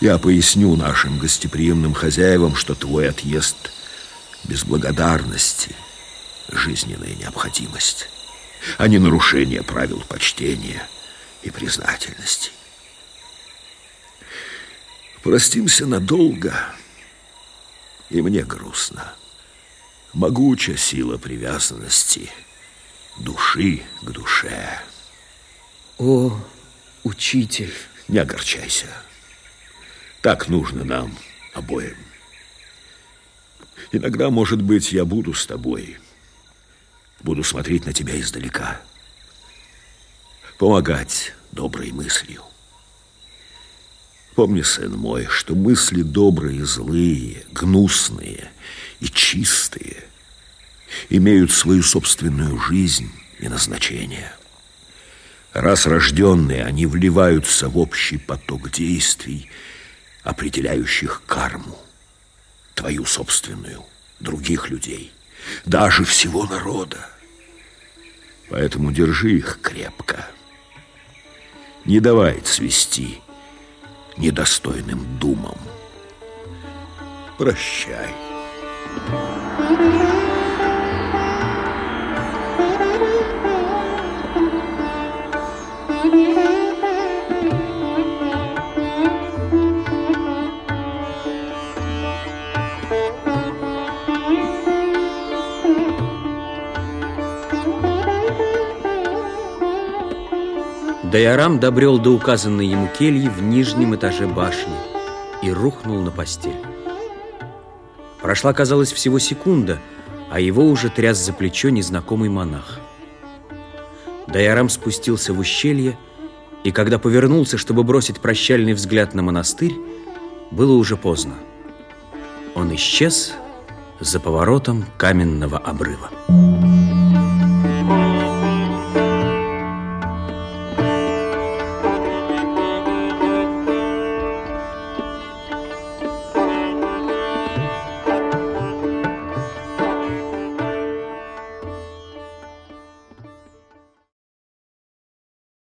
Я поясню нашим гостеприимным хозяевам, что твой отъезд без благодарности – жизненная необходимость, а не нарушение правил почтения и признательности. Простимся надолго, и мне грустно. Могуча сила привязанности души к душе. О, учитель! Не огорчайся. Так нужно нам обоим. Иногда, может быть, я буду с тобой. Буду смотреть на тебя издалека. Помогать доброй мыслью. Помни, сын мой, что мысли добрые, злые, гнусные и чистые имеют свою собственную жизнь и назначение. Раз рожденные, они вливаются в общий поток действий, определяющих карму, твою собственную, других людей, даже всего народа. Поэтому держи их крепко. Не давай цвести недостойным думам. Прощай. Прощай. Дайарам добрел до указанной ему кельи в нижнем этаже башни и рухнул на постель. Прошла, казалось, всего секунда, а его уже тряс за плечо незнакомый монах. Дайарам спустился в ущелье, и когда повернулся, чтобы бросить прощальный взгляд на монастырь, было уже поздно. Он исчез за поворотом каменного обрыва.